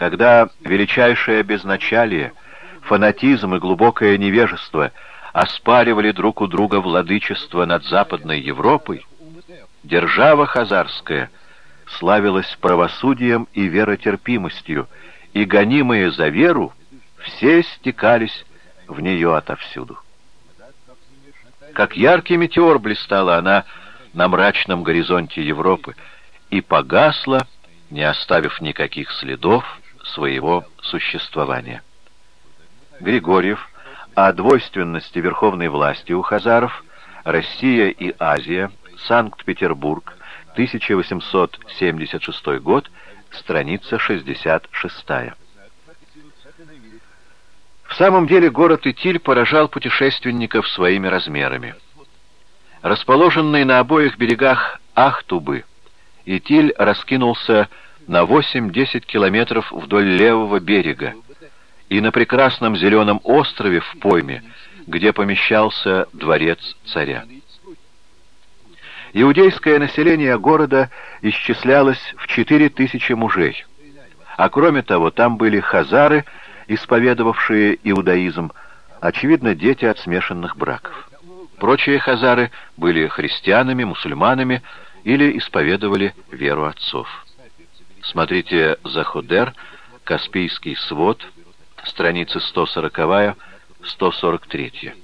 когда величайшее безначалие, фанатизм и глубокое невежество оспаривали друг у друга владычество над Западной Европой, держава хазарская славилась правосудием и веротерпимостью, и гонимые за веру все стекались в нее отовсюду. Как яркий метеор блистала она на мрачном горизонте Европы и погасла, не оставив никаких следов своего существования. Григорьев о двойственности верховной власти у хазаров, Россия и Азия, Санкт-Петербург, 1876 год, страница 66. В самом деле город Итиль поражал путешественников своими размерами. Расположенный на обоих берегах Ахтубы, Итиль раскинулся на 8-10 километров вдоль левого берега, и на прекрасном зеленом острове в пойме, где помещался дворец царя. Иудейское население города исчислялось в 4000 мужей, а кроме того там были хазары, исповедовавшие иудаизм, очевидно, дети от смешанных браков. Прочие хазары были христианами, мусульманами или исповедовали веру отцов. Смотрите «Заходер», «Каспийский свод», страницы 140-143.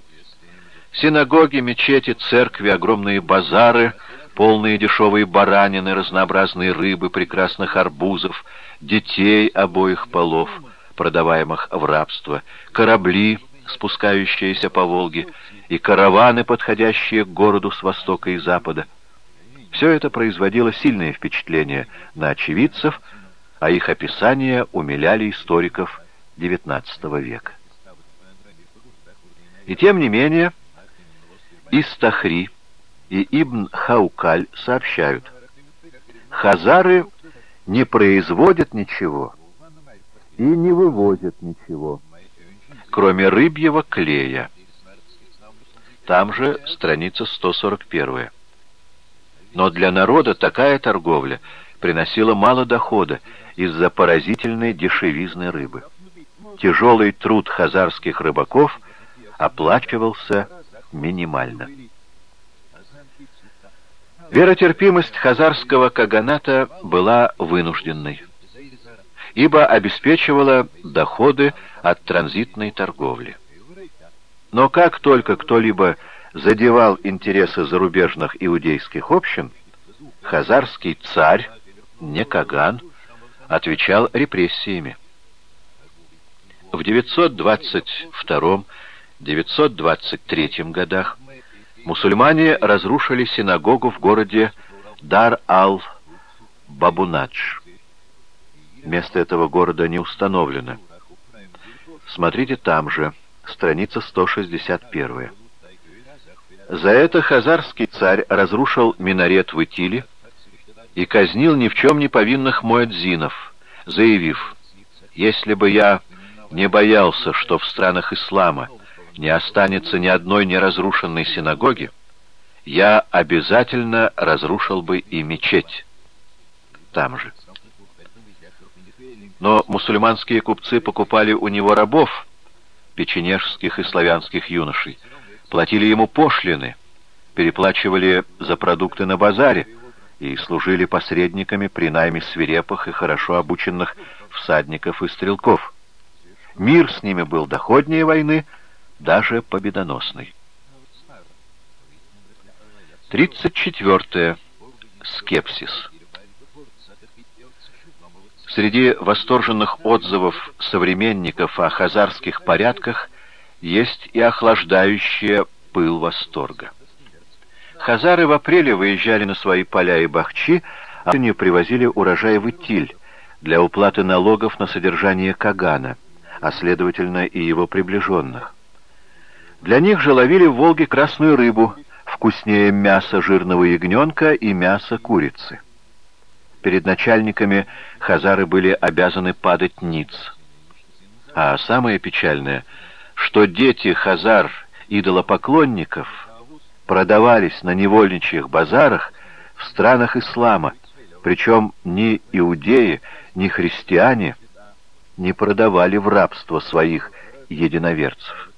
Синагоги, мечети, церкви, огромные базары, полные дешевые баранины, разнообразные рыбы, прекрасных арбузов, детей обоих полов — продаваемых в рабство, корабли, спускающиеся по Волге, и караваны, подходящие к городу с востока и запада. Все это производило сильное впечатление на очевидцев, а их описания умиляли историков XIX века. И тем не менее, Истахри и Ибн Хаукаль сообщают, хазары не производят ничего, и не вывозят ничего, кроме рыбьего клея. Там же страница 141. Но для народа такая торговля приносила мало дохода из-за поразительной дешевизны рыбы. Тяжелый труд хазарских рыбаков оплачивался минимально. Веротерпимость хазарского каганата была вынужденной ибо обеспечивала доходы от транзитной торговли. Но как только кто-либо задевал интересы зарубежных иудейских общин, хазарский царь, не Каган, отвечал репрессиями. В 922-923 годах мусульмане разрушили синагогу в городе Дар-ал-Бабунадж. Место этого города не установлено. Смотрите там же, страница 161. За это хазарский царь разрушил минарет в Итиле и казнил ни в чем не повинных муэдзинов, заявив, «Если бы я не боялся, что в странах ислама не останется ни одной неразрушенной синагоги, я обязательно разрушил бы и мечеть там же». Но мусульманские купцы покупали у него рабов, печенежских и славянских юношей, платили ему пошлины, переплачивали за продукты на базаре и служили посредниками при найме свирепых и хорошо обученных всадников и стрелков. Мир с ними был доходнее войны, даже победоносный. 34. Скепсис. Среди восторженных отзывов современников о хазарских порядках есть и охлаждающая пыл восторга. Хазары в апреле выезжали на свои поля и бахчи, а осенью привозили урожай в Итиль для уплаты налогов на содержание Кагана, а следовательно и его приближенных. Для них же ловили в Волге красную рыбу, вкуснее мяса жирного ягненка и мяса курицы перед начальниками хазары были обязаны падать ниц. А самое печальное, что дети хазар идолопоклонников продавались на невольничьих базарах в странах ислама, причем ни иудеи, ни христиане не продавали в рабство своих единоверцев.